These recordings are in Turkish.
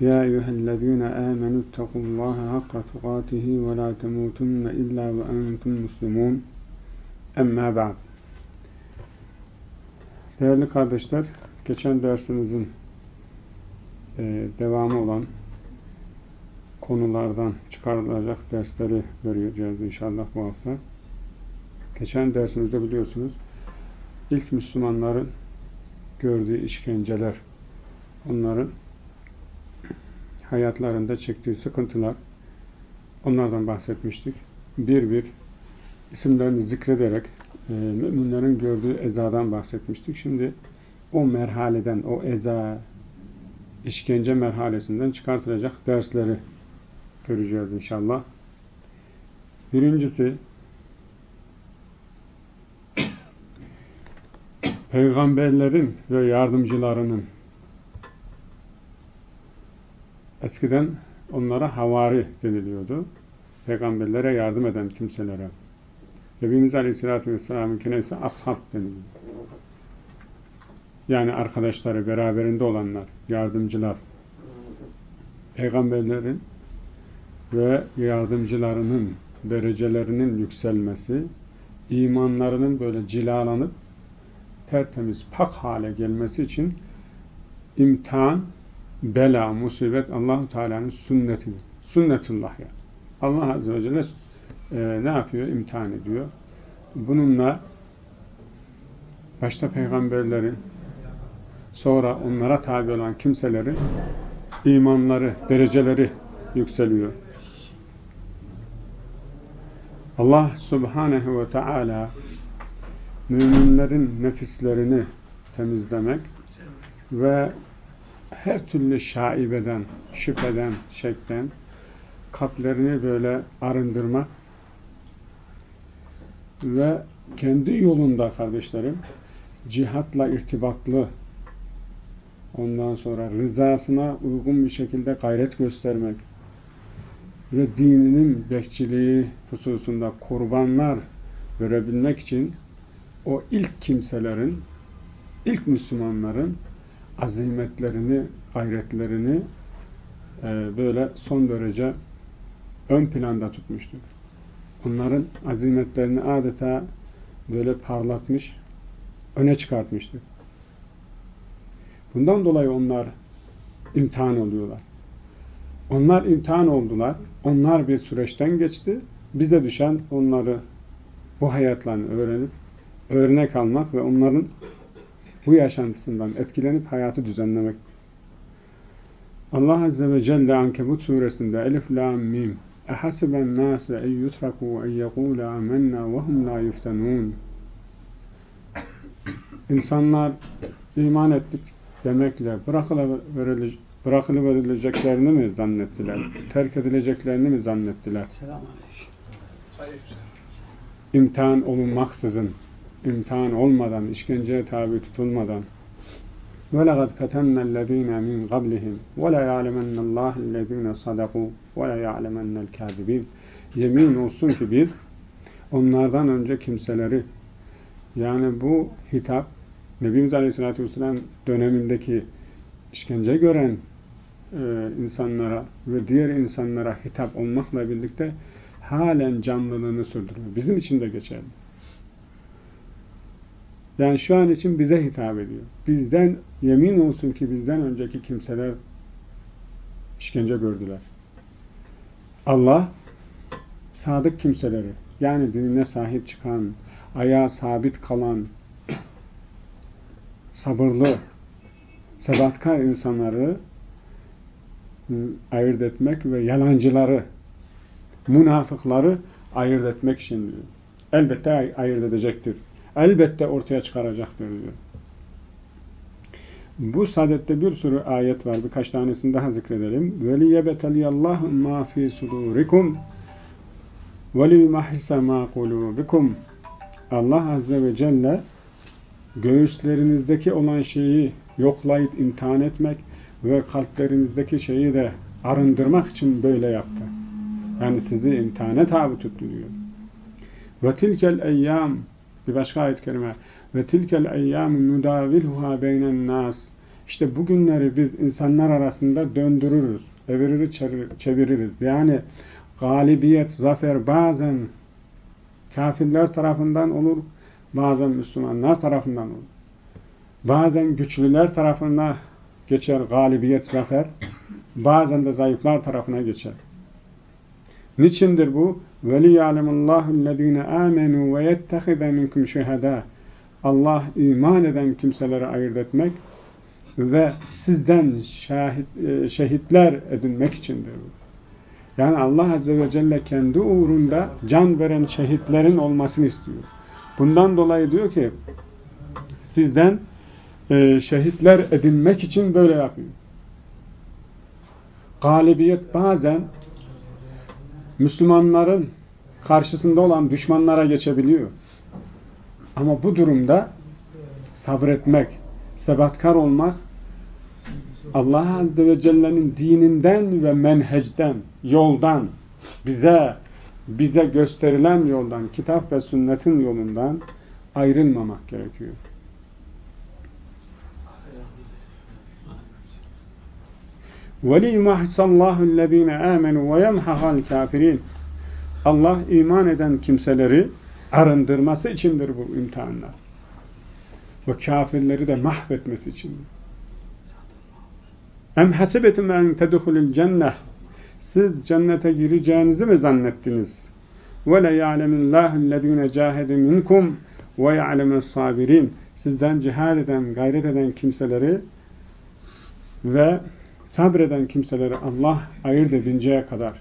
يا أيها الذين آمنوا اتقوا الله حق تقاته ولا تموتن إلا وأنتم مسلمون Emma ba'd. Değerli kardeşler, geçen dersimizin e, devamı olan konulardan çıkarılacak dersleri göreceğiz inşallah bu hafta. Geçen dersimizde biliyorsunuz ilk Müslümanların gördüğü işkenceler, onların hayatlarında çektiği sıkıntılar, onlardan bahsetmiştik. Bir bir isimlerini zikrederek e, müminlerin gördüğü ezadan bahsetmiştik. Şimdi o merhaleden, o eza, işkence merhalesinden çıkartılacak dersleri göreceğiz inşallah. Birincisi peygamberlerin ve yardımcılarının eskiden onlara havari deniliyordu. Peygamberlere yardım eden kimselere. Nebimiz Aleyhisselatü Vesselam'ınkine ise ashab deniliyor. Yani arkadaşları, beraberinde olanlar, yardımcılar. Peygamberlerin ve yardımcılarının derecelerinin yükselmesi, imanlarının böyle cilalanıp tertemiz, pak hale gelmesi için imtihan, bela, musibet Allahu Teala'nın sünnetidir. Sünnetullah yani. Allah Azze ve Celle e, ne yapıyor? İmtihan ediyor. Bununla başta peygamberlerin sonra onlara tabi olan kimselerin imanları, dereceleri yükseliyor. Allah Subhanehu ve Teala müminlerin nefislerini temizlemek ve her türlü şaibeden, şüpheden, şekten kalplerini böyle arındırmak ve kendi yolunda kardeşlerim cihatla irtibatlı ondan sonra rızasına uygun bir şekilde gayret göstermek ve dininin bekçiliği hususunda kurbanlar verebilmek için o ilk kimselerin, ilk Müslümanların azimetlerini, gayretlerini e, böyle son derece ön planda tutmuştur. Onların azimetlerini adeta böyle parlatmış, öne çıkartmıştır. Bundan dolayı onlar imtihan oluyorlar. Onlar imtihan oldular. Onlar bir süreçten geçti. Bize düşen onları bu hayatlarını öğrenip örnek almak ve onların bu yaşantısından etkilenip hayatı düzenlemek. Allah Azze ve Celle Ankebut suresinde Elif, La, Mim اَحَسِبَ النَّاسَ اَنْ يُتْرَكُوا اَنْ يَقُولَ آمَنَّا وَهُمْ لَا يُفْتَنُونَ İnsanlar iman ettik demekle bırakılıverileceklerini mi zannettiler? Terk edileceklerini mi zannettiler? İmtihan olunmaksızın, imtihan olmadan, işkenceye tabi tutulmadan وَلَقَدْ فَتَنَّ الَّذ۪ينَ مِنْ قَبْلِهِمْ وَلَيَعْلَمَنَّ اللّٰهِ الَّذ۪ينَ صَدَقُوا وَلَيَعْلَمَنَّ الْكَاذِب۪ينَ Yemin olsun ki biz onlardan önce kimseleri yani bu hitap Nebimiz Aleyhisselatü Vesselam dönemindeki işkence gören e, insanlara ve diğer insanlara hitap olmakla birlikte halen canlılığını sürdürüyor. Bizim için de geçerli. Yani şu an için bize hitap ediyor. Bizden, yemin olsun ki bizden önceki kimseler işkence gördüler. Allah sadık kimseleri, yani dinine sahip çıkan, ayağa sabit kalan, sabırlı, sebatkar insanları ayırt etmek ve yalancıları, münafıkları ayırt etmek için. Elbette ayırt edecektir elbette ortaya çıkaracaktır diyor. Bu sadette bir sürü ayet var. Birkaç tanesini daha zikredelim. وَلِيَبَتَلِيَ اللّٰهُ مَا فِي سُدُورِكُمْ وَلِيُمَحِسَ مَا قُلُوبِكُمْ Allah Azze ve Celle göğüslerinizdeki olan şeyi yoklayıp imtihan etmek ve kalplerinizdeki şeyi de arındırmak için böyle yaptı. Yani sizi imtihana tabi tuttu diyor. Ve tilkel eyyam bir başka ayet kerime ve tilkel eyyam nudavilhuha beynen nas işte bugünleri biz insanlar arasında döndürürüz, evirir çeviririz. Yani galibiyet, zafer bazen kafirler tarafından olur, bazen Müslümanlar tarafından olur. Bazen güçlüler tarafına geçer galibiyet, zafer, bazen de zayıflar tarafına geçer. Niçindir bu? وَلِيَعْلَمُ اللّٰهُ الَّذ۪ينَ آمَنُوا وَيَتَّخِذَ مِنْكُمْ شُهَدَى Allah iman eden kimseleri ayırt etmek ve sizden şahit, e, şehitler edinmek içindir. Yani Allah Azze ve Celle kendi uğrunda can veren şehitlerin olmasını istiyor. Bundan dolayı diyor ki sizden e, şehitler edinmek için böyle yapıyor. Galibiyet bazen Müslümanların karşısında olan düşmanlara geçebiliyor. Ama bu durumda sabretmek, sebatkar olmak Allah Azze ve Celle'nin dininden ve menhecden, yoldan, bize bize gösterilen yoldan, kitap ve sünnetin yolundan ayrılmamak gerekiyor. وَلِيُمَحْسَ اللّٰهُ الَّذ۪ينَ آمَنُوا وَيَمْحَهَا الْكَافِرِينَ Allah iman eden kimseleri arındırması içindir bu imtihanlar. Ve kafirleri de mahvetmesi içindir. Em hasibetum en tedhulul cenneh Siz cennete gireceğinizi mi zannettiniz? Ve le ya'lemullahu ellezine cahede minkum ve ya'lemus sabirin. Sizden cihad eden, gayret eden kimseleri ve sabreden kimseleri Allah ayırt edinceye kadar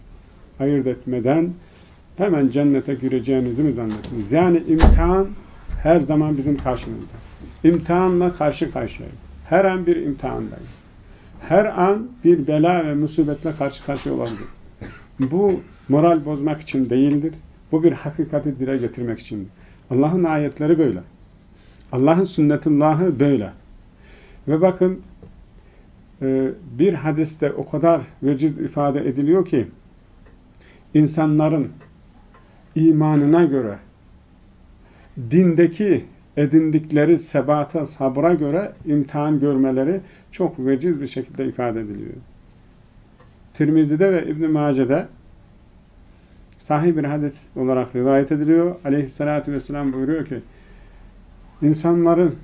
ayırt etmeden hemen cennete gireceğinizi mi zannettiniz? Yani imtihan her zaman bizim karşımızda. İmtihanla karşı karşıyayız. Her an bir imtihandayız. Her an bir bela ve musibetle karşı karşıya olabilir. Bu moral bozmak için değildir. Bu bir hakikati dile getirmek içindir. Allah'ın ayetleri böyle. Allah'ın sünnetullahı böyle. Ve bakın bir hadiste o kadar veciz ifade ediliyor ki insanların imanına göre dindeki edindikleri sebata, sabra göre imtihan görmeleri çok veciz bir şekilde ifade ediliyor. Tirmizi'de ve İbn-i Mace'de sahih bir hadis olarak rivayet ediliyor. Aleyhissalatü vesselam buyuruyor ki insanların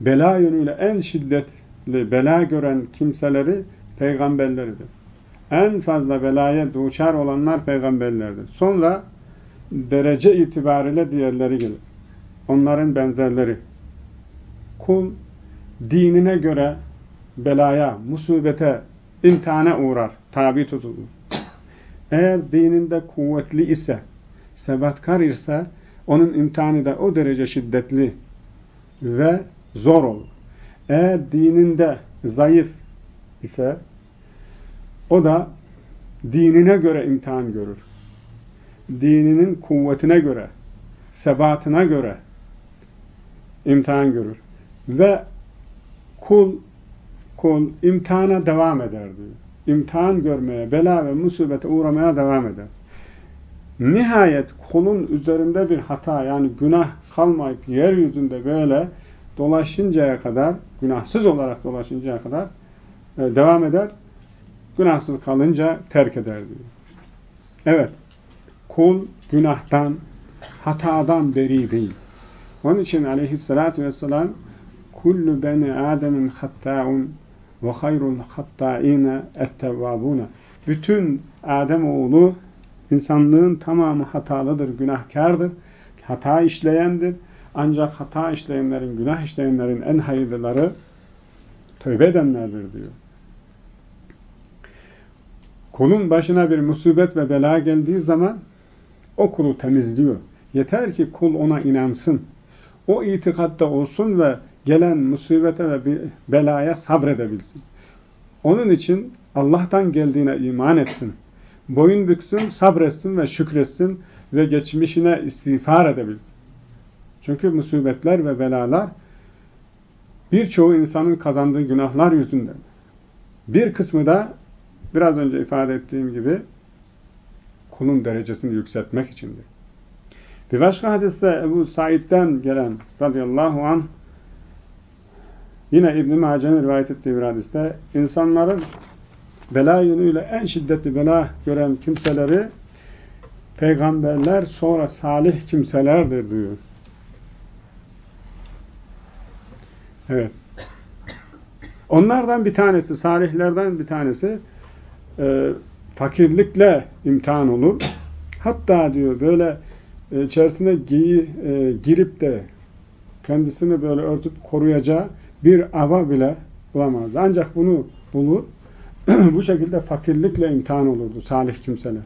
bela yönüyle en şiddetli bela gören kimseleri peygamberleridir. En fazla belaya duçar olanlar peygamberlerdir. Sonra derece itibariyle diğerleri gelir. Onların benzerleri. Kul dinine göre belaya, musibete, imtihana uğrar, tabi tutulur. Eğer dininde kuvvetli ise, sebatkar ise, onun imtihanı da o derece şiddetli ve zor olur. Eğer dininde zayıf ise, o da dinine göre imtihan görür. Dininin kuvvetine göre, sebatına göre imtihan görür. Ve kul kul imtihana devam eder diyor. İmtihan görmeye, bela ve musibete uğramaya devam eder. Nihayet kulun üzerinde bir hata yani günah kalmayıp yeryüzünde böyle dolaşıncaya kadar, günahsız olarak dolaşıncaya kadar e, devam eder. Günahsız kalınca terk eder diyor. Evet, kul günahtan, hatadan beri değil. Onun için aleyhissalatü vesselam kullu beni ademin hatta'un ve hayrul hatta'ine ettevvabuna. Bütün Adem oğlu insanlığın tamamı hatalıdır, günahkardır, hata işleyendir. Ancak hata işleyenlerin, günah işleyenlerin en hayırlıları tövbe edenlerdir diyor. Kulun başına bir musibet ve bela geldiği zaman o kulu temizliyor. Yeter ki kul ona inansın. O itikatta olsun ve gelen musibete ve belaya sabredebilsin. Onun için Allah'tan geldiğine iman etsin. boyun büksün, sabretsin ve şükretsin ve geçmişine istiğfar edebilsin. Çünkü musibetler ve belalar birçoğu insanın kazandığı günahlar yüzünden. Bir kısmı da biraz önce ifade ettiğim gibi kulun derecesini yükseltmek içindir. Bir başka hadiste Ebu Said'den gelen radıyallahu anh yine İbn-i rivayet ettiği bir hadiste insanların bela yönüyle en şiddetli bela gören kimseleri peygamberler sonra salih kimselerdir diyor. Evet. Onlardan bir tanesi, salihlerden bir tanesi e, fakirlikle imtihan olur. Hatta diyor böyle e, içerisine giy, e, girip de kendisini böyle örtüp koruyacağı bir ava bile bulamaz. Ancak bunu bulur. Bu şekilde fakirlikle imtihan olurdu salih kimseler.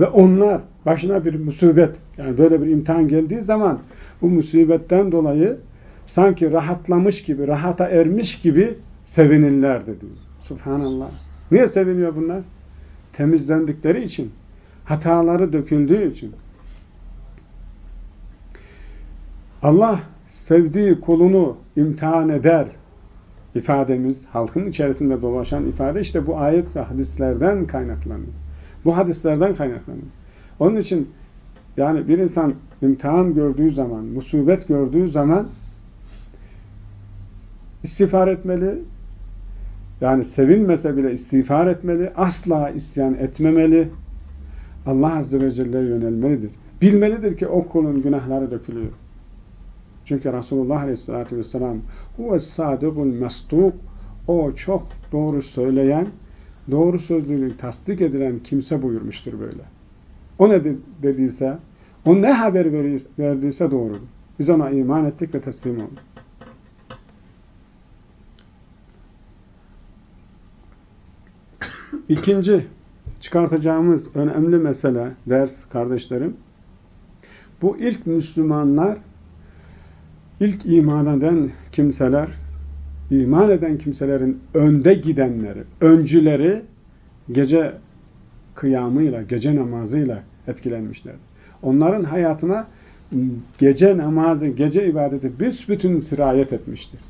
Ve onlar başına bir musibet, yani böyle bir imtihan geldiği zaman bu musibetten dolayı sanki rahatlamış gibi, rahata ermiş gibi sevinirlerdi diyor. Subhanallah. Niye seviniyor bunlar? Temizlendikleri için. Hataları döküldüğü için. Allah sevdiği kulunu imtihan eder ifademiz, halkın içerisinde dolaşan ifade işte bu ayet ve hadislerden kaynaklanıyor. Bu hadislerden kaynaklanıyor. Onun için yani bir insan imtihan gördüğü zaman, musibet gördüğü zaman istiğfar etmeli. Yani sevinmese bile istiğfar etmeli. Asla isyan etmemeli. Allah Azze ve Celle'ye yönelmelidir. Bilmelidir ki o kulun günahları dökülüyor. Çünkü Resulullah Aleyhisselatü Vesselam huves sadıkul mesduk o çok doğru söyleyen, doğru sözlülüğü tasdik edilen kimse buyurmuştur böyle. O ne dediyse, o ne haber verdiyse doğrudur. Biz ona iman ettik ve teslim olduk. İkinci çıkartacağımız önemli mesele, ders kardeşlerim, bu ilk Müslümanlar, ilk iman eden kimseler, iman eden kimselerin önde gidenleri, öncüleri gece kıyamıyla, gece namazıyla etkilenmişler. Onların hayatına gece namazı, gece ibadeti büsbütün sirayet etmiştir.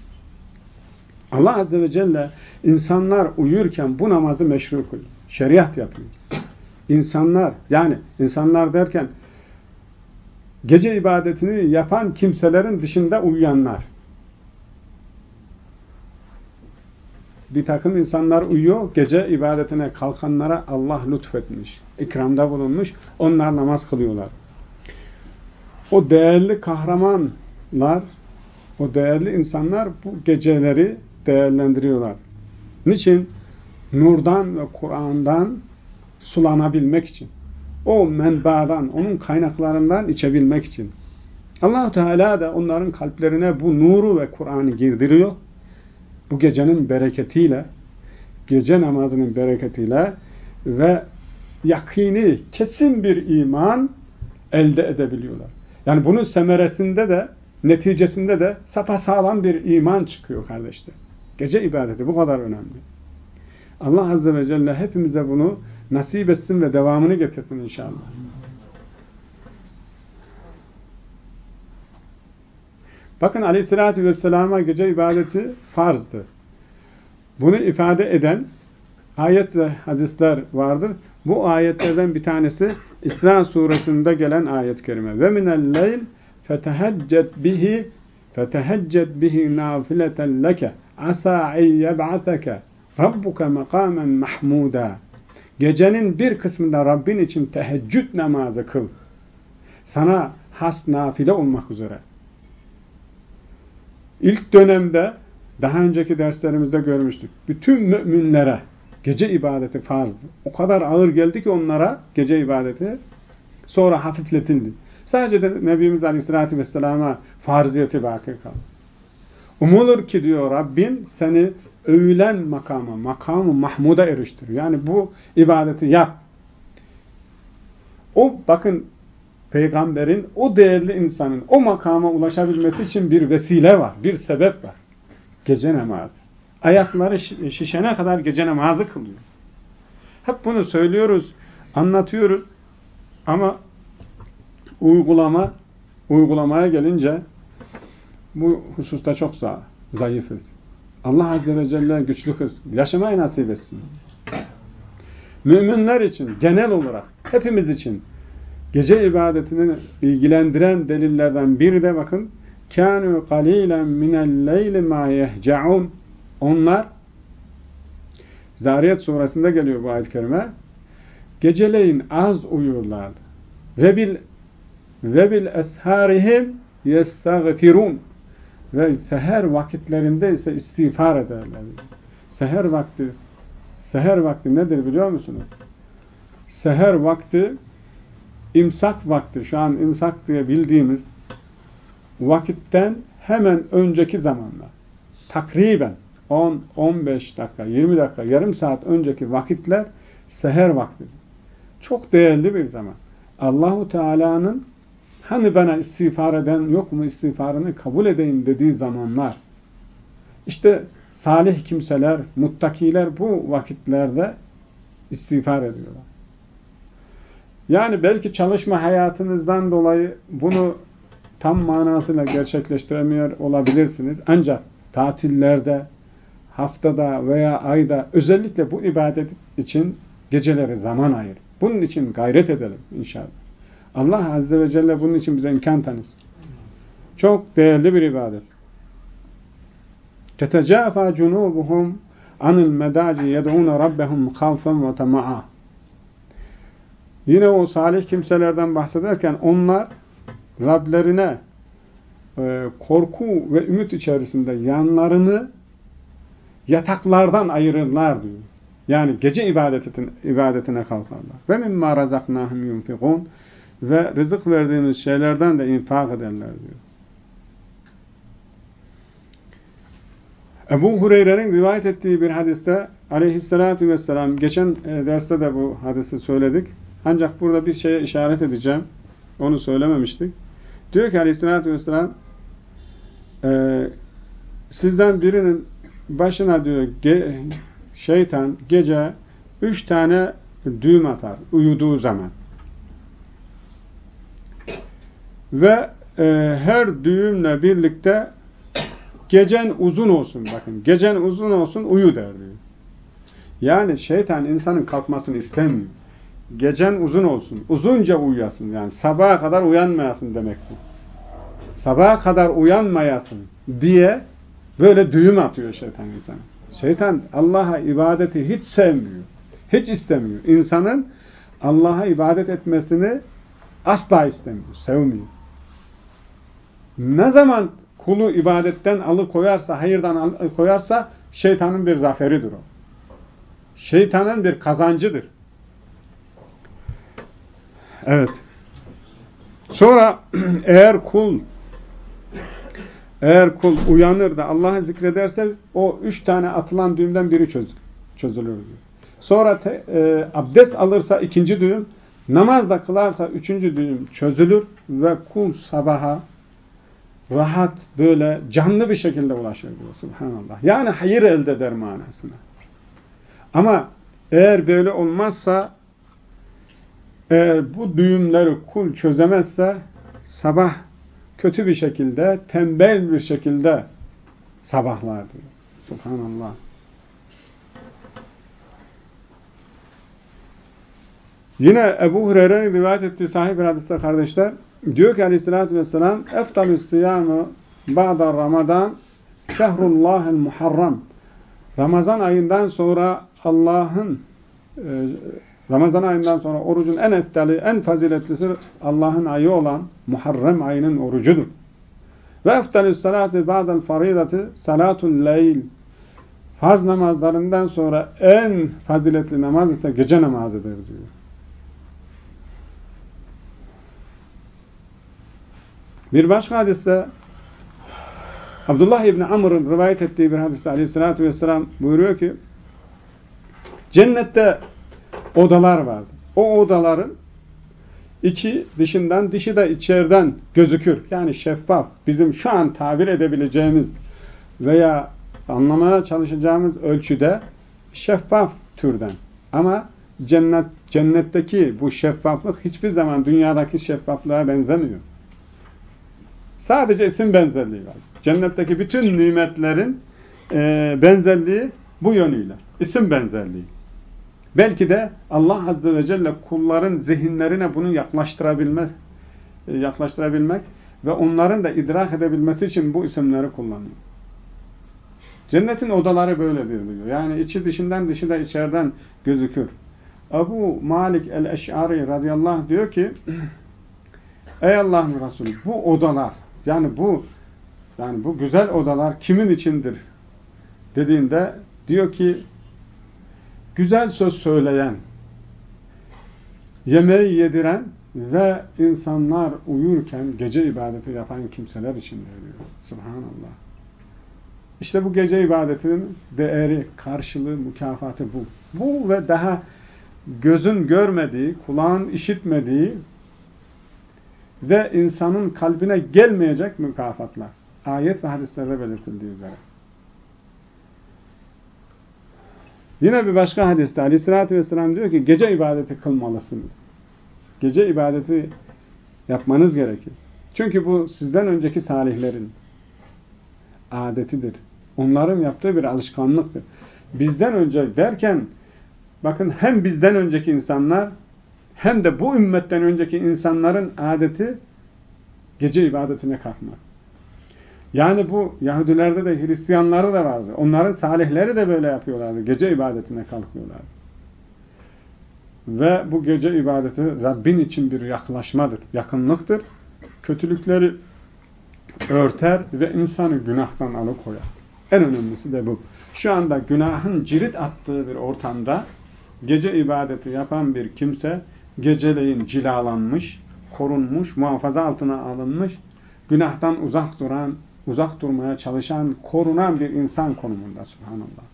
Allah Azze ve Celle insanlar uyurken bu namazı meşru kılıyor. Şeriat yapıyor. İnsanlar yani insanlar derken gece ibadetini yapan kimselerin dışında uyuyanlar. Bir takım insanlar uyuyor, gece ibadetine kalkanlara Allah lütfetmiş, ikramda bulunmuş, onlar namaz kılıyorlar. O değerli kahramanlar, o değerli insanlar bu geceleri değerlendiriyorlar. Niçin? Nurdan ve Kur'an'dan sulanabilmek için. O menbadan, onun kaynaklarından içebilmek için. allah Teala da onların kalplerine bu nuru ve Kur'an'ı girdiriyor. Bu gecenin bereketiyle, gece namazının bereketiyle ve yakini, kesin bir iman elde edebiliyorlar. Yani bunun semeresinde de, neticesinde de sapasağlam bir iman çıkıyor kardeşler. Gece ibadeti bu kadar önemli. Allah Azze ve Celle hepimize bunu nasip etsin ve devamını getirsin inşallah. Bakın Aleyhisselatü Vesselam'a gece ibadeti farzdı. Bunu ifade eden ayet ve hadisler vardır. Bu ayetlerden bir tanesi İsra suresinde gelen ayet-i kerime. Ve minel leyl feteheccet bihi feteheccet bihi nafileten asa en yeb'ateke rabbuke makamen mahmuda. Gecenin bir kısmında Rabbin için teheccüd namazı kıl. Sana has nafile olmak üzere. İlk dönemde daha önceki derslerimizde görmüştük. Bütün müminlere gece ibadeti farzdı. O kadar ağır geldi ki onlara gece ibadeti sonra hafifletildi. Sadece de Nebimiz Aleyhisselatü Vesselam'a farziyeti baki kaldı. Umulur ki diyor Rabbin seni övülen makama, makamı mahmuda eriştir. Yani bu ibadeti yap. O bakın peygamberin, o değerli insanın o makama ulaşabilmesi için bir vesile var, bir sebep var. Gece namazı. Ayakları şişene kadar gece namazı kılıyor. Hep bunu söylüyoruz. Anlatıyoruz ama uygulama uygulamaya gelince bu hususta çok zayıfız. Allah Azze ve Celle güçlü kız. Yaşamayı nasip etsin. Müminler için genel olarak hepimiz için gece ibadetini ilgilendiren delillerden biri de bakın kânû qalîlen minel-leyli mâ yehce'ûn onlar Zariyet suresinde geliyor bu ayet-i kerime geceleyin az uyurlardı ve bil ve bil esharihim yestagfirun ve seher vakitlerinde ise istiğfar ederler. Seher vakti seher vakti nedir biliyor musunuz? Seher vakti imsak vakti. Şu an imsak diye bildiğimiz vakitten hemen önceki zamanlar. Takriben 10, 15 dakika, 20 dakika, yarım saat önceki vakitler seher vaktidir. Çok değerli bir zaman. Allahu Teala'nın hani bana istiğfar eden yok mu istiğfarını kabul edeyim dediği zamanlar. İşte salih kimseler, muttakiler bu vakitlerde istiğfar ediyorlar. Yani belki çalışma hayatınızdan dolayı bunu tam manasıyla gerçekleştiremiyor olabilirsiniz. Ancak tatillerde, haftada veya ayda özellikle bu ibadet için geceleri zaman ayır. Bunun için gayret edelim inşallah. Allah Azze ve Celle bunun için bize imkan tanısın. Çok değerli bir ibadet. تَتَجَافَى جُنُوبُهُمْ عَنِ الْمَدَاجِ يَدْعُونَ رَبَّهُمْ خَوْفًا وَتَمَعًا Yine o salih kimselerden bahsederken onlar Rablerine e, korku ve ümit içerisinde yanlarını yataklardan ayırırlar diyor. Yani gece ibadetin, ibadetine kalkarlar. Ve mimma razaknahum yunfikun ve rızık verdiğimiz şeylerden de infak ederler diyor. Ebu Hureyre'nin rivayet ettiği bir hadiste aleyhissalatü vesselam geçen e, derste de bu hadisi söyledik. Ancak burada bir şeye işaret edeceğim. Onu söylememiştik. Diyor ki aleyhissalatü vesselam e, sizden birinin başına diyor ge, şeytan gece üç tane düğüm atar uyuduğu zaman. Ve e, her düğümle birlikte gecen uzun olsun bakın. Gecen uzun olsun uyu der diyor. Yani şeytan insanın kalkmasını istemiyor. Gecen uzun olsun. Uzunca uyuyasın yani. Sabaha kadar uyanmayasın demek bu. Sabaha kadar uyanmayasın diye böyle düğüm atıyor şeytan insana. Şeytan Allah'a ibadeti hiç sevmiyor. Hiç istemiyor. İnsanın Allah'a ibadet etmesini asla istemiyor. Sevmiyor. Ne zaman kulu ibadetten alıkoyarsa, hayırdan alıkoyarsa şeytanın bir zaferidir o. Şeytanın bir kazancıdır. Evet. Sonra eğer kul eğer kul uyanır da Allah'ı zikrederse o üç tane atılan düğümden biri çözülür. Sonra te, e, abdest alırsa ikinci düğüm, namaz da kılarsa üçüncü düğüm çözülür ve kul sabaha rahat böyle canlı bir şekilde ulaşır diyor. Subhanallah. Yani hayır elde eder manasına. Ama eğer böyle olmazsa eğer bu düğümleri kul çözemezse sabah kötü bir şekilde, tembel bir şekilde sabahlar diyor. Subhanallah. Yine Ebu Hureyre'nin rivayet ettiği sahih bir hadiste kardeşler diyor ki aleyhissalatü vesselam eftalü siyamı ba'da ramadan şehrullahel muharram Ramazan ayından sonra Allah'ın e, Ramazan ayından sonra orucun en eftali, en faziletlisi Allah'ın ayı olan Muharrem ayının orucudur. Ve eftalü salati ba'del faridati salatul leyl. Farz namazlarından sonra en faziletli namaz ise gece namazıdır diyor. Bir başka hadiste Abdullah İbni Amr'ın rivayet ettiği bir hadiste aleyhissalatü vesselam buyuruyor ki cennette odalar vardı. O odaların içi dışından, dışı da içeriden gözükür. Yani şeffaf. Bizim şu an tabir edebileceğimiz veya anlamaya çalışacağımız ölçüde şeffaf türden. Ama cennet cennetteki bu şeffaflık hiçbir zaman dünyadaki şeffaflığa benzemiyor. Sadece isim benzerliği var. Cennetteki bütün nimetlerin e, benzerliği bu yönüyle. İsim benzerliği. Belki de Allah Azze ve Celle kulların zihinlerine bunu yaklaştırabilmek, e, yaklaştırabilmek ve onların da idrak edebilmesi için bu isimleri kullanıyor. Cennetin odaları böyledir diyor. Yani içi dışından dışı da içeriden gözükür. Ebu Malik el-Eş'ari radıyallahu diyor ki Ey Allah'ın Resulü bu odalar yani bu yani bu güzel odalar kimin içindir dediğinde diyor ki güzel söz söyleyen yemeği yediren ve insanlar uyurken gece ibadeti yapan kimseler içindir diyor. Subhanallah. İşte bu gece ibadetinin değeri, karşılığı, mükafatı bu. Bu ve daha gözün görmediği, kulağın işitmediği ve insanın kalbine gelmeyecek mükafatlar. Ayet ve hadislerde belirtildiği üzere. Yine bir başka hadiste aleyhissalatü vesselam diyor ki gece ibadeti kılmalısınız. Gece ibadeti yapmanız gerekir. Çünkü bu sizden önceki salihlerin adetidir. Onların yaptığı bir alışkanlıktır. Bizden önce derken bakın hem bizden önceki insanlar hem de bu ümmetten önceki insanların adeti gece ibadetine kalkmak. Yani bu Yahudilerde de Hristiyanları da vardı. Onların salihleri de böyle yapıyorlardı. Gece ibadetine kalkıyorlardı. Ve bu gece ibadeti Rabbin için bir yaklaşmadır, yakınlıktır. Kötülükleri örter ve insanı günahtan alıkoyar. En önemlisi de bu. Şu anda günahın cirit attığı bir ortamda gece ibadeti yapan bir kimse geceleyin cilalanmış, korunmuş, muhafaza altına alınmış, günahtan uzak duran, uzak durmaya çalışan, korunan bir insan konumunda subhanallah.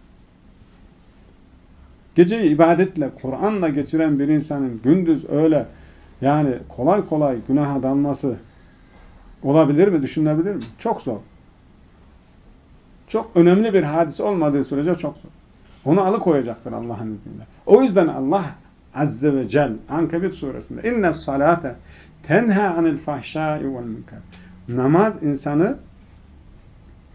Geceyi ibadetle, Kur'an'la geçiren bir insanın gündüz öyle yani kolay kolay günaha dalması olabilir mi, düşünebilir mi? Çok zor. Çok önemli bir hadise olmadığı sürece çok zor. Onu alıkoyacaktır Allah'ın izniyle. O yüzden Allah Azze ve Celle Ankebut suresinde inne salate tenha anil fahşai vel münker. Namaz insanı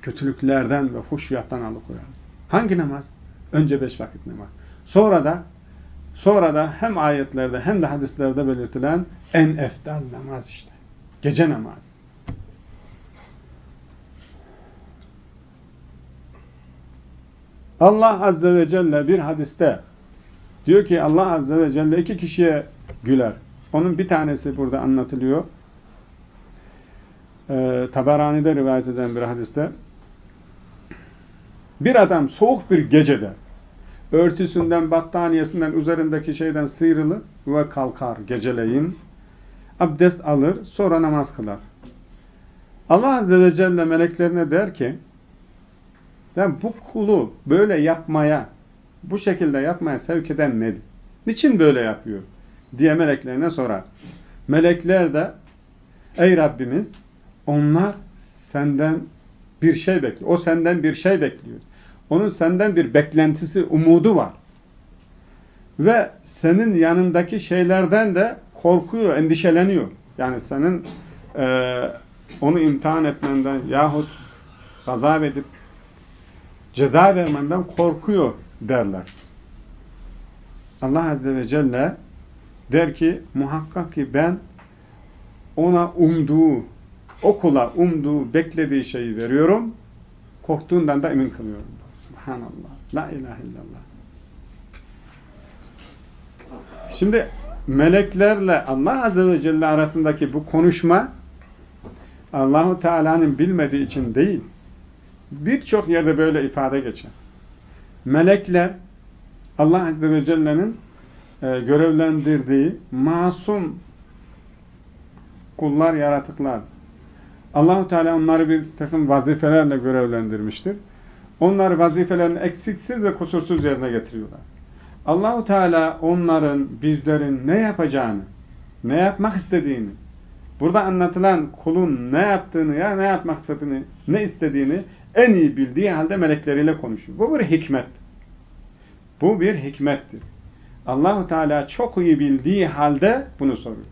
kötülüklerden ve huşyattan alıkoyar. Hangi namaz? Önce beş vakit namaz. Sonra da sonra da hem ayetlerde hem de hadislerde belirtilen en eftal namaz işte. Gece namazı. Allah Azze ve Celle bir hadiste diyor ki Allah Azze ve Celle iki kişiye güler. Onun bir tanesi burada anlatılıyor. Ee, Tabarani'de rivayet eden bir hadiste. Bir adam soğuk bir gecede örtüsünden, battaniyesinden, üzerindeki şeyden sıyrılır ve kalkar geceleyin. Abdest alır, sonra namaz kılar. Allah Azze ve Celle meleklerine der ki yani bu kulu böyle yapmaya, bu şekilde yapmaya sevk eden nedir? Niçin böyle yapıyor? diye meleklerine sorar. Melekler de ey Rabbimiz onlar senden bir şey bekliyor. O senden bir şey bekliyor. Onun senden bir beklentisi, umudu var. Ve senin yanındaki şeylerden de korkuyor, endişeleniyor. Yani senin e, onu imtihan etmenden yahut gazap edip ceza vermenden korkuyor derler. Allah Azze ve Celle der ki muhakkak ki ben ona umduğu, okula umduğu, beklediği şeyi veriyorum. Korktuğundan da emin kılıyorum. Subhanallah. La ilahe illallah. Şimdi meleklerle Allah Azze ve Celle arasındaki bu konuşma Allahu Teala'nın bilmediği için değil. Birçok yerde böyle ifade geçer. Melekler Allah Azze ve Celle'nin e, görevlendirdiği masum kullar, yaratıklar. Allahu Teala onları bir takım vazifelerle görevlendirmiştir. Onlar vazifelerini eksiksiz ve kusursuz yerine getiriyorlar. Allahu Teala onların, bizlerin ne yapacağını, ne yapmak istediğini, burada anlatılan kulun ne yaptığını ya ne yapmak istediğini, ne istediğini en iyi bildiği halde melekleriyle konuşuyor. Bu bir hikmet. Bu bir hikmettir. Allahu Teala çok iyi bildiği halde bunu soruyor.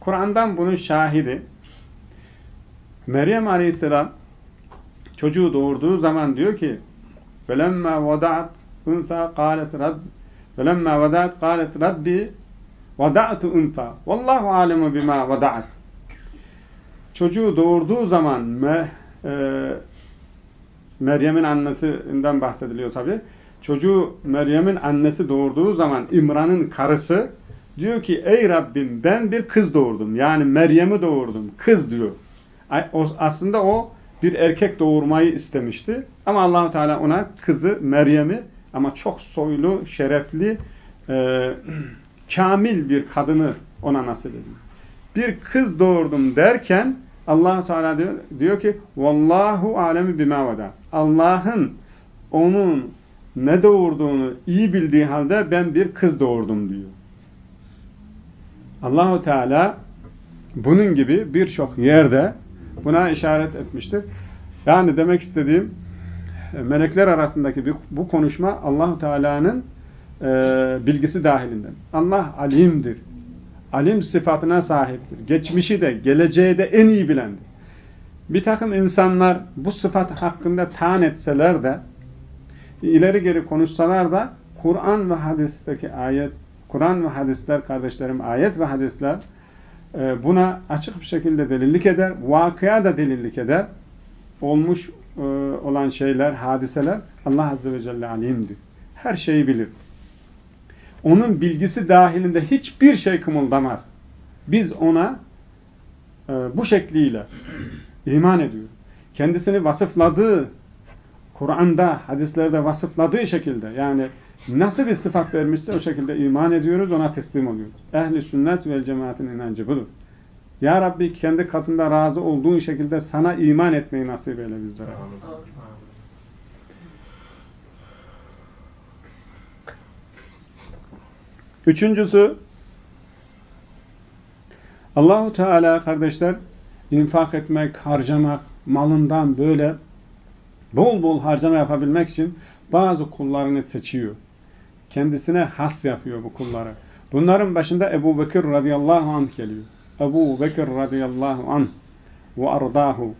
Kur'an'dan bunun şahidi. Meryem Aleyhisselam çocuğu doğurduğu zaman diyor ki فَلَمَّا وَدَعَتْ اُنْثَى قَالَتْ رَبِّ فَلَمَّا وَدَعَتْ قَالَتْ رَبِّي وَدَعْتُ اُنْثَى وَاللّٰهُ عَالَمُ بِمَا وَدَعَتْ Çocuğu doğurduğu zaman me, e, Meryem'in annesinden bahsediliyor tabi. Çocuğu Meryem'in annesi doğurduğu zaman İmran'ın karısı diyor ki ey Rabbim ben bir kız doğurdum. Yani Meryem'i doğurdum. Kız diyor. Aslında o bir erkek doğurmayı istemişti. Ama Allahu Teala ona kızı Meryem'i ama çok soylu, şerefli, e, kamil bir kadını ona nasip ediyor. Bir kız doğurdum derken Allahu Teala diyor, diyor ki Vallahu alemi bima vada. Allah'ın onun ne doğurduğunu iyi bildiği halde ben bir kız doğurdum diyor. Allahu Teala bunun gibi birçok yerde buna işaret etmiştir. Yani demek istediğim melekler arasındaki bu konuşma Allahu Teala'nın e, bilgisi dahilinden. Allah alimdir. Alim sıfatına sahiptir. Geçmişi de, geleceği de en iyi bilendir. Bir takım insanlar bu sıfat hakkında taan etseler de, ileri geri konuşsalar da, Kur'an ve hadisteki ayet, Kur'an ve hadisler kardeşlerim, ayet ve hadisler e, buna açık bir şekilde delillik eder, vakıya da delillik eder. Olmuş e, olan şeyler, hadiseler Allah Azze ve Celle alimdir. Her şeyi bilir onun bilgisi dahilinde hiçbir şey kımıldamaz. Biz ona e, bu şekliyle iman ediyoruz. Kendisini vasıfladığı, Kur'an'da, hadislerde vasıfladığı şekilde yani nasıl bir sıfat vermişse o şekilde iman ediyoruz, ona teslim oluyoruz. Ehli sünnet ve cemaatin inancı budur. Ya Rabbi kendi katında razı olduğun şekilde sana iman etmeyi nasip eyle bizlere. Üçüncüsü Allahu Teala kardeşler infak etmek, harcamak, malından böyle bol bol harcama yapabilmek için bazı kullarını seçiyor. Kendisine has yapıyor bu kulları. Bunların başında Ebu Bekir radıyallahu anh geliyor. Ebu Bekir radıyallahu anh ve ardahu.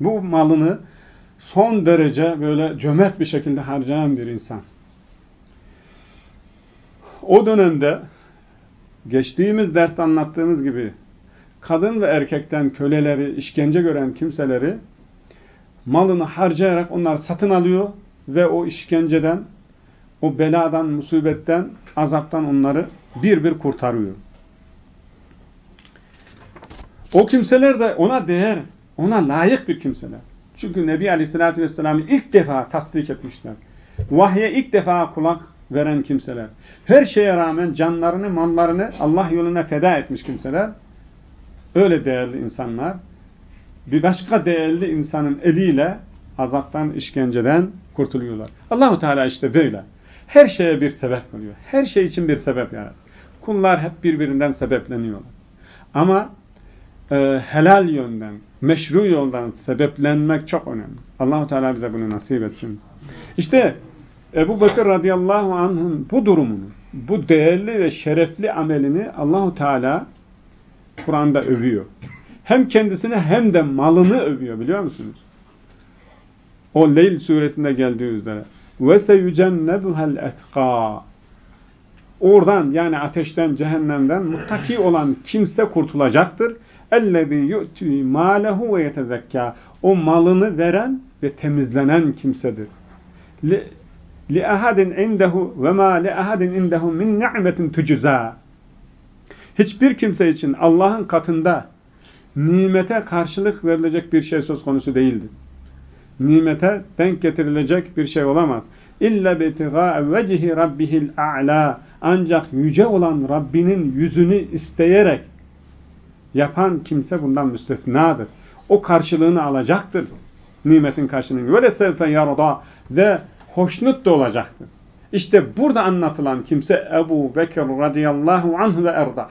Bu malını son derece böyle cömert bir şekilde harcayan bir insan. O dönemde geçtiğimiz derste anlattığımız gibi kadın ve erkekten köleleri, işkence gören kimseleri malını harcayarak onları satın alıyor ve o işkenceden, o beladan, musibetten, azaptan onları bir bir kurtarıyor. O kimseler de ona değer, ona layık bir kimseler. Çünkü Nebi Aleyhisselatü Vesselam'ı ilk defa tasdik etmişler. Vahye ilk defa kulak veren kimseler. Her şeye rağmen canlarını, mallarını Allah yoluna feda etmiş kimseler. Öyle değerli insanlar. Bir başka değerli insanın eliyle azaptan, işkenceden kurtuluyorlar. Allahu Teala işte böyle. Her şeye bir sebep oluyor. Her şey için bir sebep yani. Kullar hep birbirinden sebepleniyorlar. Ama e, helal yönden, meşru yoldan sebeplenmek çok önemli. Allahu Teala bize bunu nasip etsin. İşte Ebu Bekir radıyallahu anh'ın bu durumunu, bu değerli ve şerefli amelini Allahu Teala Kur'an'da övüyor. Hem kendisini hem de malını övüyor biliyor musunuz? O Leyl suresinde geldiği üzere. وَسَيُجَنَّبُهَا الْاَتْقَى Oradan yani ateşten, cehennemden muttaki olan kimse kurtulacaktır. اَلَّذ۪ي يُؤْتُي مَالَهُ وَيَتَزَكَّى O malını veren ve temizlenen kimsedir. لِأَهَدٍ اِنْدَهُ وَمَا لِأَهَدٍ اِنْدَهُ مِنْ نِعْمَةٍ تُجُزَى Hiçbir kimse için Allah'ın katında nimete karşılık verilecek bir şey söz konusu değildir. Nimete denk getirilecek bir şey olamaz. İlla betiga vecihi rabbihil a'la ancak yüce olan Rabbinin yüzünü isteyerek yapan kimse bundan müstesnadır. O karşılığını alacaktır. Nimetin karşılığını. Ve lesefen yarada ve hoşnut da olacaktır. İşte burada anlatılan kimse Ebu Bekir radıyallahu anh ve erda.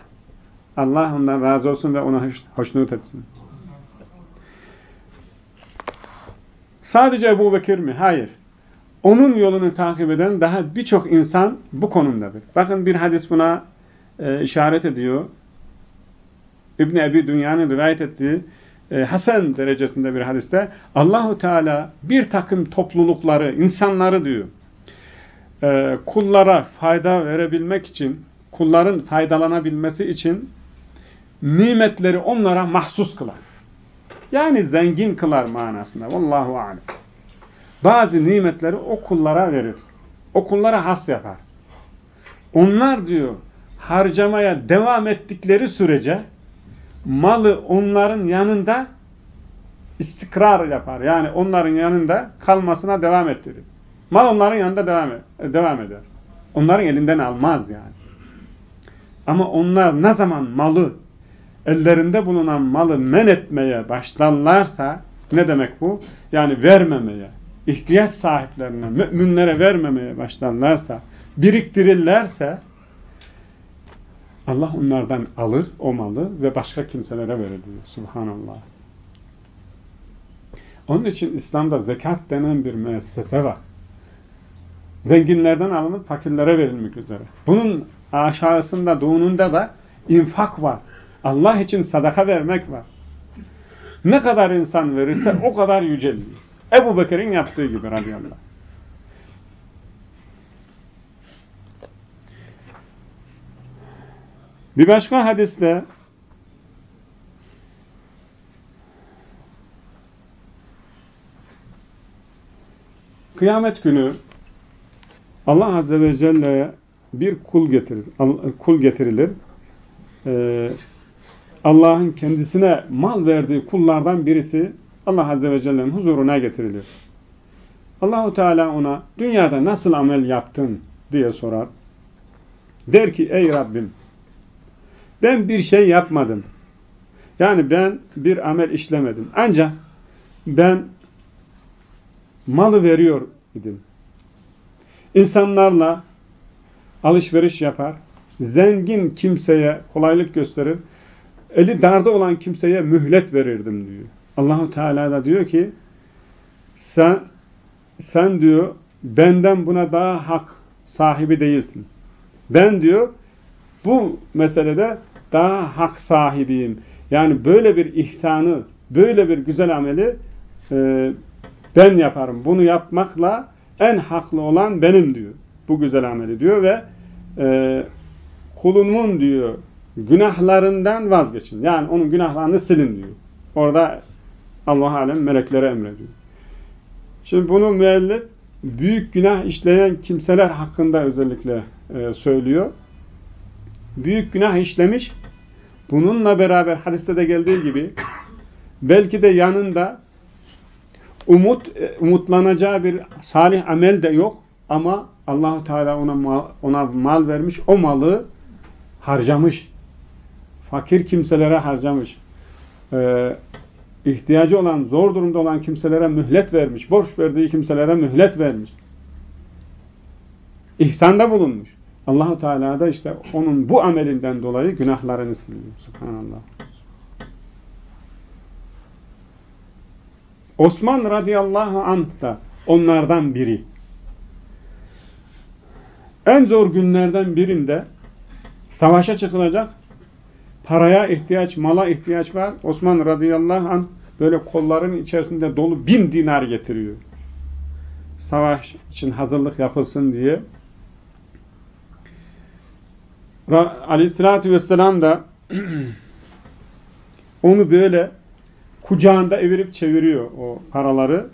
Allah ondan razı olsun ve ona hoşnut etsin. Sadece Ebu Bekir mi? Hayır. onun yolunu takip eden daha birçok insan bu konumdadır. Bakın bir hadis buna e, işaret ediyor. İbn Ebi Dünya'nın rivayet ettiği e, Hasan derecesinde bir hadiste Allahu Teala bir takım toplulukları, insanları diyor. E, kullara fayda verebilmek için, kulların faydalanabilmesi için nimetleri onlara mahsus kılar. Yani zengin kılar manasında. Vallahu alem. Bazı nimetleri o kullara verir. O kullara has yapar. Onlar diyor harcamaya devam ettikleri sürece malı onların yanında istikrar yapar. Yani onların yanında kalmasına devam ettirir. Mal onların yanında devam, e, devam eder. Onların elinden almaz yani. Ama onlar ne zaman malı, ellerinde bulunan malı men etmeye başlarlarsa, ne demek bu? Yani vermemeye, ihtiyaç sahiplerine, müminlere vermemeye başlarlarsa, biriktirirlerse, Allah onlardan alır o malı ve başka kimselere verir diyor. Subhanallah. Onun için İslam'da zekat denen bir müessese var. Zenginlerden alınıp fakirlere verilmek üzere. Bunun aşağısında, doğununda da infak var. Allah için sadaka vermek var. Ne kadar insan verirse o kadar yüceliyor. Ebu Bekir'in yaptığı gibi radıyallahu Bir başka hadiste kıyamet günü Allah Azze ve Celle'ye bir kul getirir, kul getirilir. Ee, Allah'ın kendisine mal verdiği kullardan birisi Allah Azze ve Celle'nin huzuruna getirilir. Allahu Teala ona dünyada nasıl amel yaptın diye sorar. Der ki ey Rabbim ben bir şey yapmadım. Yani ben bir amel işlemedim. Ancak ben malı veriyor idim. İnsanlarla alışveriş yapar, zengin kimseye kolaylık gösterir, eli darda olan kimseye mühlet verirdim diyor. Allahu Teala da diyor ki sen sen diyor benden buna daha hak sahibi değilsin. Ben diyor bu meselede daha hak sahibiyim. Yani böyle bir ihsanı, böyle bir güzel ameli e, ben yaparım. Bunu yapmakla en haklı olan benim diyor. Bu güzel ameli diyor ve e, kulumun diyor günahlarından vazgeçin. Yani onun günahlarını silin diyor. Orada Allah alem meleklere emrediyor. Şimdi bunu müellif büyük günah işleyen kimseler hakkında özellikle e, söylüyor. Büyük günah işlemiş Bununla beraber hadiste de geldiği gibi belki de yanında umut e, umutlanacağı bir salih amel de yok ama Allahu Teala ona mal, ona mal vermiş. O malı harcamış. Fakir kimselere harcamış. Ee, ihtiyacı olan, zor durumda olan kimselere mühlet vermiş. Borç verdiği kimselere mühlet vermiş. İhsanda bulunmuş. Allahu Teala da işte onun bu amelinden dolayı günahlarını siliyor. Subhanallah. Osman radıyallahu anh da onlardan biri. En zor günlerden birinde savaşa çıkılacak. Paraya ihtiyaç, mala ihtiyaç var. Osman radıyallahu anh böyle kolların içerisinde dolu bin dinar getiriyor. Savaş için hazırlık yapılsın diye aleyhissalatü vesselam da onu böyle kucağında evirip çeviriyor o paraları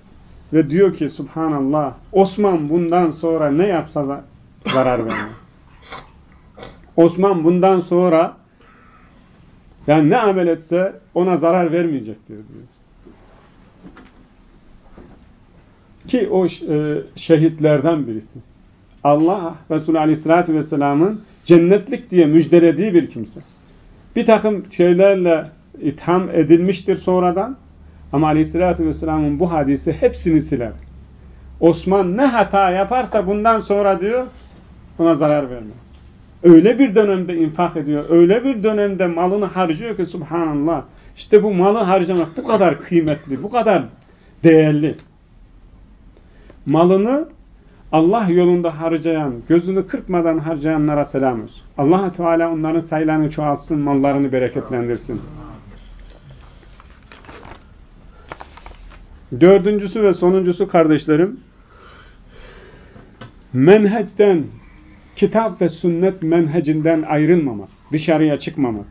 ve diyor ki subhanallah Osman bundan sonra ne yapsa da zarar vermez. Osman bundan sonra yani ne amel etse ona zarar vermeyecektir diyor. Ki o e, şehitlerden birisi. Allah Resulü Aleyhisselatü Vesselam'ın cennetlik diye müjdelediği bir kimse. Bir takım şeylerle itham edilmiştir sonradan ama Aleyhisselatü Vesselam'ın bu hadisi hepsini siler. Osman ne hata yaparsa bundan sonra diyor ona zarar vermez. Öyle bir dönemde infak ediyor, öyle bir dönemde malını harcıyor ki subhanallah. İşte bu malı harcamak bu kadar kıymetli, bu kadar değerli. Malını Allah yolunda harcayan, gözünü kırpmadan harcayanlara selam olsun. allah Teala onların sayılarını çoğaltsın, mallarını bereketlendirsin. Dördüncüsü ve sonuncusu kardeşlerim, menhecden, kitap ve sünnet menhecinden ayrılmamak, dışarıya çıkmamak.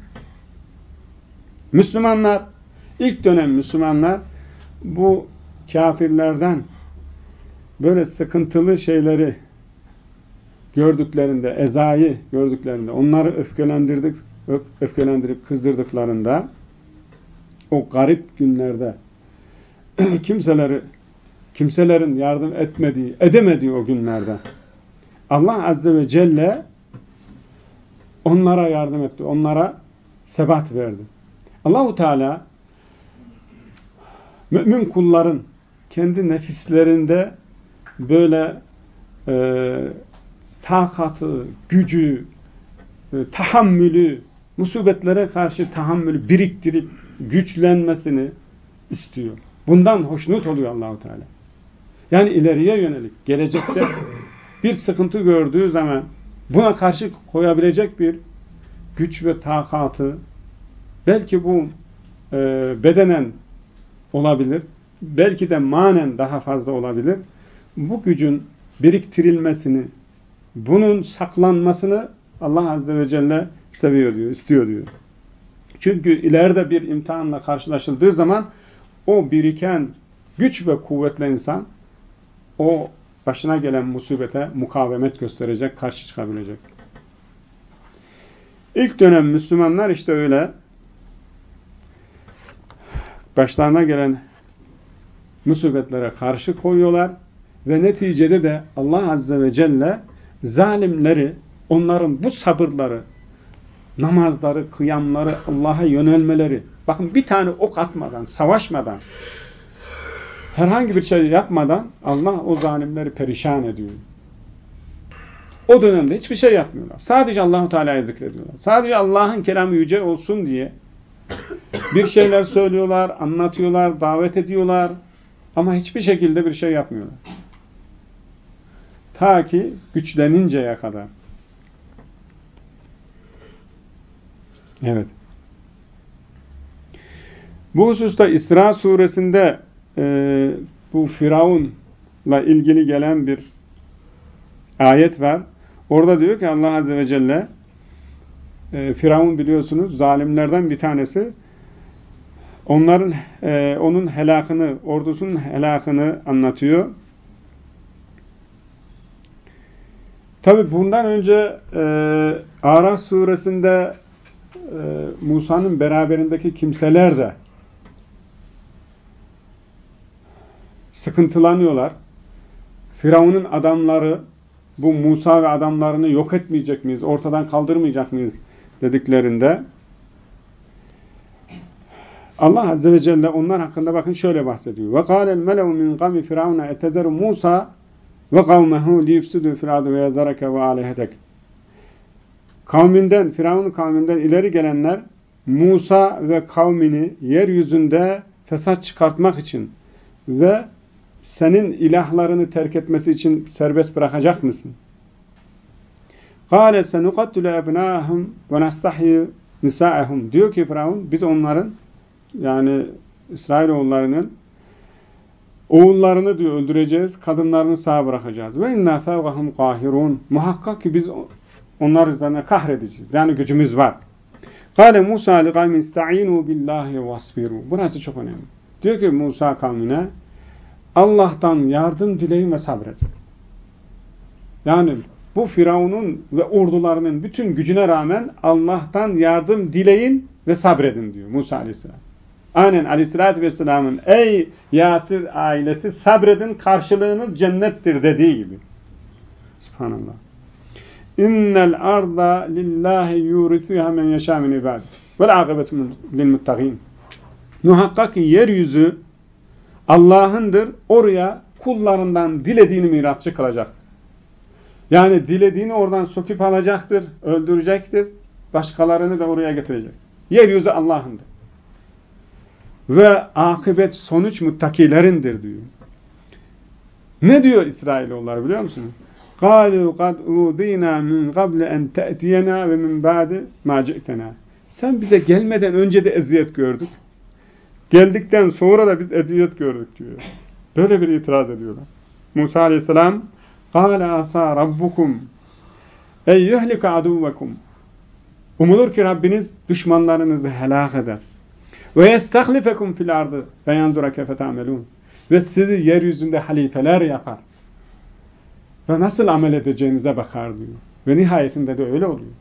Müslümanlar, ilk dönem Müslümanlar bu kafirlerden böyle sıkıntılı şeyleri gördüklerinde, ezayı gördüklerinde, onları öfkelendirdik, öfkelendirip kızdırdıklarında o garip günlerde kimseleri kimselerin yardım etmediği, edemediği o günlerde Allah Azze ve Celle onlara yardım etti. Onlara sebat verdi. Allahu Teala mümin kulların kendi nefislerinde böyle e, takatı, gücü, e, tahammülü, musibetlere karşı tahammülü biriktirip güçlenmesini istiyor. Bundan hoşnut oluyor Allahu Teala. Yani ileriye yönelik, gelecekte bir sıkıntı gördüğü zaman buna karşı koyabilecek bir güç ve takatı belki bu e, bedenen olabilir, belki de manen daha fazla olabilir. Bu gücün biriktirilmesini, bunun saklanmasını Allah Azze ve Celle seviyor diyor, istiyor diyor. Çünkü ileride bir imtihanla karşılaşıldığı zaman o biriken güç ve kuvvetli insan o başına gelen musibete mukavemet gösterecek, karşı çıkabilecek. İlk dönem Müslümanlar işte öyle başlarına gelen musibetlere karşı koyuyorlar ve neticede de Allah Azze ve Celle zalimleri, onların bu sabırları, namazları, kıyamları, Allah'a yönelmeleri, bakın bir tane ok atmadan, savaşmadan, herhangi bir şey yapmadan Allah o zalimleri perişan ediyor. O dönemde hiçbir şey yapmıyorlar. Sadece Allahu Teala'yı zikrediyorlar. Sadece Allah'ın kelamı yüce olsun diye bir şeyler söylüyorlar, anlatıyorlar, davet ediyorlar ama hiçbir şekilde bir şey yapmıyorlar. Ta ki güçleninceye kadar. Evet. Bu hususta İsra suresinde e, bu Firavun'la ilgili gelen bir ayet var. Orada diyor ki Allah Azze ve Celle e, Firavun biliyorsunuz zalimlerden bir tanesi onların e, onun helakını, ordusunun helakını anlatıyor. Tabi bundan önce e, Araf suresinde e, Musa'nın beraberindeki kimseler de sıkıntılanıyorlar. Firavun'un adamları bu Musa ve adamlarını yok etmeyecek miyiz? Ortadan kaldırmayacak mıyız? dediklerinde Allah Azze ve Celle onlar hakkında bakın şöyle bahsediyor. Gami firavuna etezeru Musa ve kavmehu liyufsidu firadu ve yazarake ve alehetek. Kavminden, Firavun kavminden ileri gelenler Musa ve kavmini yeryüzünde fesat çıkartmak için ve senin ilahlarını terk etmesi için serbest bırakacak mısın? قَالَ سَنُقَتُّلَ اَبْنَاهُمْ وَنَسْتَحْيِ نِسَاءَهُمْ Diyor ki Firavun, biz onların yani İsrailoğullarının oğullarını diyor öldüreceğiz, kadınlarını sağ bırakacağız. Ve inna fevgahum kahirun. Muhakkak ki biz onlar üzerine kahredeceğiz. Yani gücümüz var. Kale Musa li kavmin ista'inu billahi vasbiru. Burası çok önemli. Diyor ki Musa kavmine Allah'tan yardım dileyin ve sabredin. Yani bu Firavun'un ve ordularının bütün gücüne rağmen Allah'tan yardım dileyin ve sabredin diyor Musa Aleyhisselam. Aynen Aleyhisselatü Vesselam'ın ey Yasir ailesi sabredin karşılığınız cennettir dediği gibi. Subhanallah. İnnel arda lillahi yurisuha men yeşâ min ibâd. Vel âkıbetu lil muttaqîn. Muhakkak yeryüzü Allah'ındır. Oraya kullarından dilediğini mirasçı kılacaktır. Yani dilediğini oradan sokup alacaktır, öldürecektir. Başkalarını da oraya getirecek. Yeryüzü Allah'ındır. Ve akıbet sonuç muttakilerindir diyor. Ne diyor İsrailoğullar biliyor musunuz? قَالُوا قَدْ اُوْدِينَا مِنْ قَبْلِ اَنْ تَأْتِيَنَا وَمِنْ بَعْدِ مَا جِئْتَنَا Sen bize gelmeden önce de eziyet gördük. Geldikten sonra da biz eziyet gördük diyor. Böyle bir itiraz ediyorlar. Musa aleyhisselam قَالَ عَسَى رَبُّكُمْ اَنْ يُهْلِكَ عَدُوَّكُمْ Umulur ki Rabbiniz düşmanlarınızı helak eder. Ve yestahlifekum fil ardı ve yanzura kefe ta'melun. Ve sizi yeryüzünde halifeler yapar. Ve nasıl amel edeceğinize bakar diyor. Ve nihayetinde de öyle oluyor.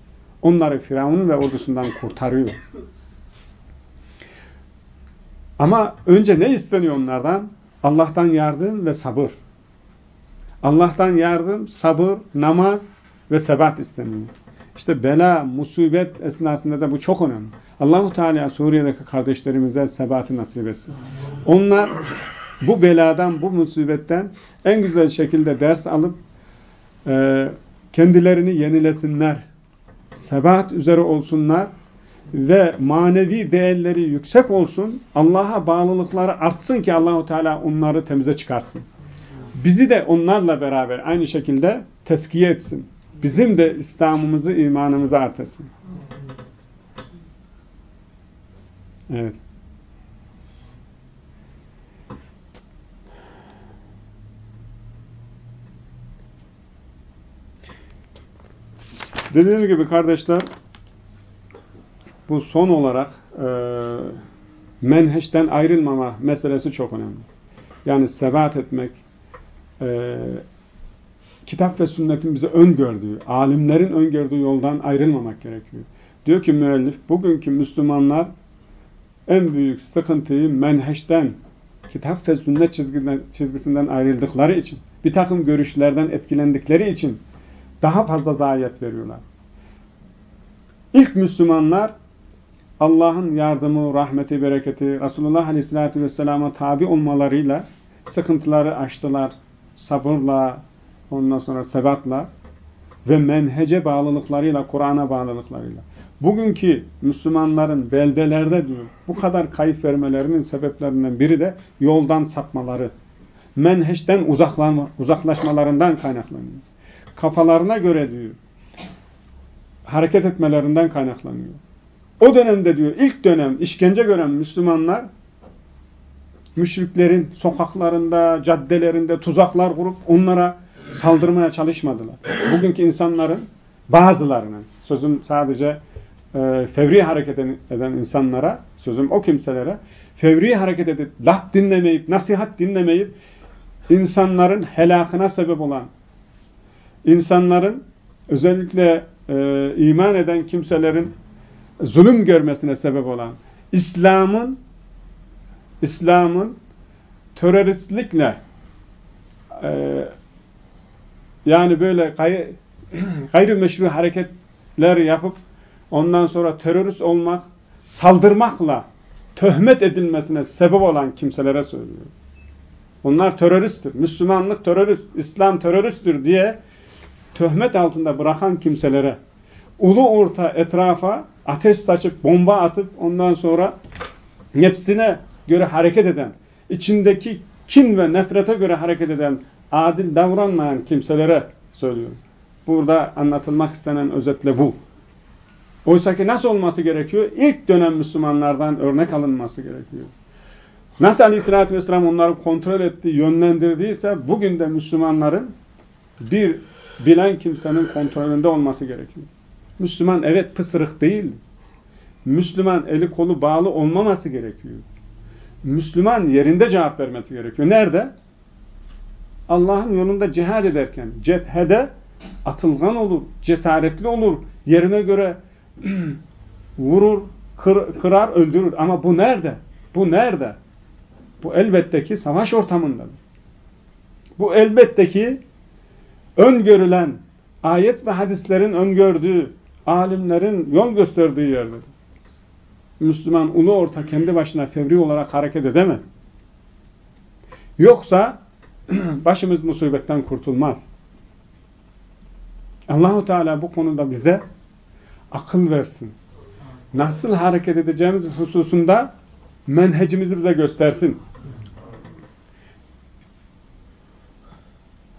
Onları Firavun ve ordusundan kurtarıyor. Ama önce ne isteniyor onlardan? Allah'tan yardım ve sabır. Allah'tan yardım, sabır, namaz ve sebat isteniyor. İşte bela, musibet esnasında da bu çok önemli. Allahu Teala Suriye'deki kardeşlerimize sebatı nasip etsin. Onlar bu beladan, bu musibetten en güzel şekilde ders alıp e, kendilerini yenilesinler. Sebat üzere olsunlar ve manevi değerleri yüksek olsun. Allah'a bağlılıkları artsın ki Allahu Teala onları temize çıkarsın. Bizi de onlarla beraber aynı şekilde teskiye etsin. Bizim de İslam'ımızı, imanımızı artırsın. Evet. Dediğim gibi kardeşler bu son olarak e, menheşten ayrılmama meselesi çok önemli. Yani sebat etmek, e, kitap ve sünnetin bize öngördüğü, alimlerin öngördüğü yoldan ayrılmamak gerekiyor. Diyor ki müellif, bugünkü Müslümanlar en büyük sıkıntıyı menheşten, kitap ve sünnet çizgisinden, çizgisinden ayrıldıkları için, bir takım görüşlerden etkilendikleri için daha fazla zayiat veriyorlar. İlk Müslümanlar Allah'ın yardımı, rahmeti, bereketi, Resulullah Aleyhisselatü Vesselam'a tabi olmalarıyla sıkıntıları aştılar. Sabırla, ondan sonra sebatla ve menhece bağlılıklarıyla, Kur'an'a bağlılıklarıyla. Bugünkü Müslümanların beldelerde diyor, bu kadar kayıp vermelerinin sebeplerinden biri de yoldan sapmaları, menheçten uzaklaşmalarından kaynaklanıyor. Kafalarına göre diyor, hareket etmelerinden kaynaklanıyor. O dönemde diyor, ilk dönem işkence gören Müslümanlar, müşriklerin sokaklarında, caddelerinde tuzaklar kurup onlara saldırmaya çalışmadılar. Bugünkü insanların bazılarının, sözüm sadece e, fevri hareket eden insanlara, sözüm o kimselere, fevri hareket edip, laf dinlemeyip, nasihat dinlemeyip, insanların helakına sebep olan, insanların özellikle e, iman eden kimselerin zulüm görmesine sebep olan, İslam'ın İslam'ın teröristlikle e, yani böyle gay gayrimeşru hareketler yapıp ondan sonra terörist olmak, saldırmakla töhmet edilmesine sebep olan kimselere söylüyor. Onlar teröristtir. Müslümanlık terörist, İslam teröristtir diye töhmet altında bırakan kimselere ulu orta etrafa ateş saçıp bomba atıp ondan sonra nefsine göre hareket eden, içindeki kin ve nefrete göre hareket eden, adil davranmayan kimselere söylüyorum. Burada anlatılmak istenen özetle bu. Oysa ki nasıl olması gerekiyor? İlk dönem Müslümanlardan örnek alınması gerekiyor. Nasıl Aleyhisselatü Vesselam onları kontrol etti, yönlendirdiyse bugün de Müslümanların bir bilen kimsenin kontrolünde olması gerekiyor. Müslüman evet pısırık değil. Müslüman eli kolu bağlı olmaması gerekiyor. Müslüman yerinde cevap vermesi gerekiyor. Nerede? Allah'ın yolunda cihad ederken, cephede atılgan olur, cesaretli olur, yerine göre vurur, kır, kırar, öldürür. Ama bu nerede? Bu nerede? Bu elbette ki savaş ortamındadır. Bu elbette ki öngörülen, ayet ve hadislerin öngördüğü, alimlerin yol gösterdiği yerdedir. Müslüman ulu orta kendi başına fevri olarak hareket edemez. Yoksa başımız musibetten kurtulmaz. Allahu Teala bu konuda bize akıl versin. Nasıl hareket edeceğimiz hususunda menhecimizi bize göstersin.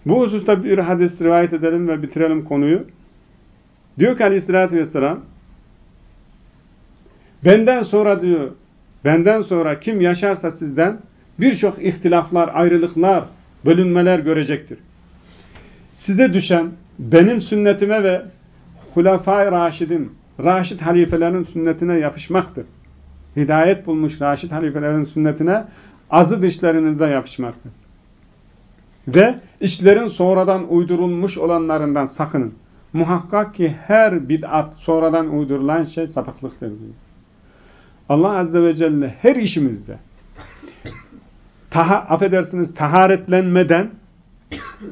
Bu hususta bir hadis rivayet edelim ve bitirelim konuyu. Diyor ki aleyhissalatü vesselam benden sonra diyor benden sonra kim yaşarsa sizden birçok ihtilaflar, ayrılıklar, bölünmeler görecektir. Size düşen benim sünnetime ve Hulafai Raşid'in, Raşid halifelerin sünnetine yapışmaktır. Hidayet bulmuş Raşid halifelerin sünnetine azı dişlerinize yapışmaktır. Ve işlerin sonradan uydurulmuş olanlarından sakının. Muhakkak ki her bid'at sonradan uydurulan şey sapıklıktır diyor. Allah Azze ve Celle her işimizde taha, affedersiniz taharetlenmeden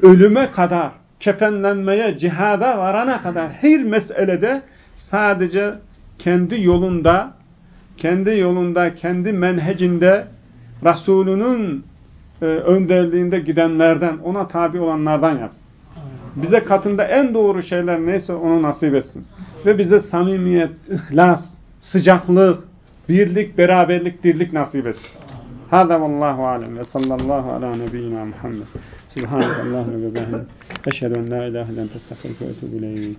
ölüme kadar kefenlenmeye, cihada varana kadar her meselede sadece kendi yolunda, kendi yolunda, kendi menhecinde Resulünün e, önderliğinde gidenlerden, ona tabi olanlardan yapsın. Bize katında en doğru şeyler neyse onu nasip etsin. Ve bize samimiyet, ihlas, sıcaklık, birlik, beraberlik, dirlik nasip etsin. Hâzâ vallâhu alem ve sallallahu ala nebiyyina Muhammed. Subhanallah ve bihamdik. Eşhedü en la ilahe illen testağfirüke ve etûbü.